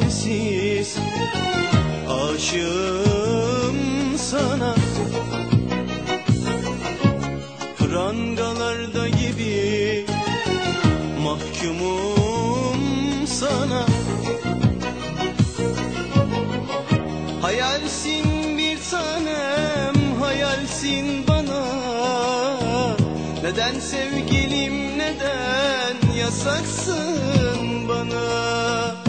sualsiz Aşığım sana. Prangalarda gibi Mahkumum sana. Hayalsin bir tanem Hayalsin bana. Neden sevgilim neden Yasaksın bana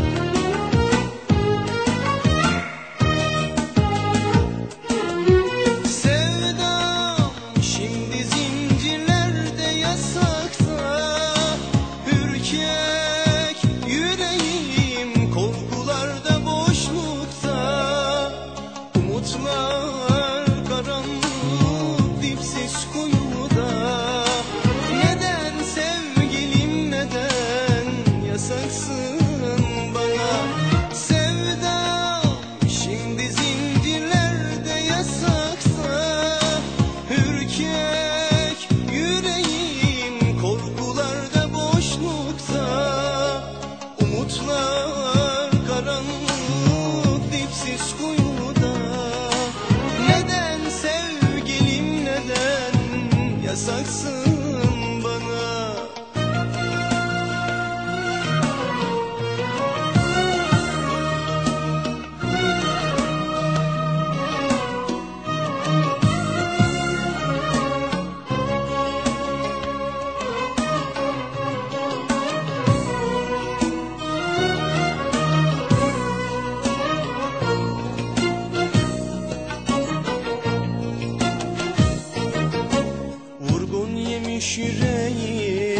Yüreği.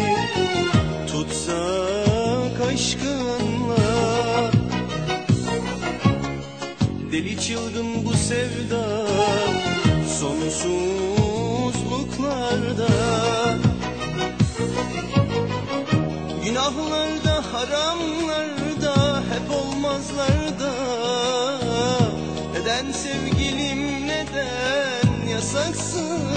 Tutsak aşkınla. Deli çılgın bu sevda Sonsuzluklarda Günahlarda, haramlarda Hep olmazlarda. Neden sevgilim neden yasaksın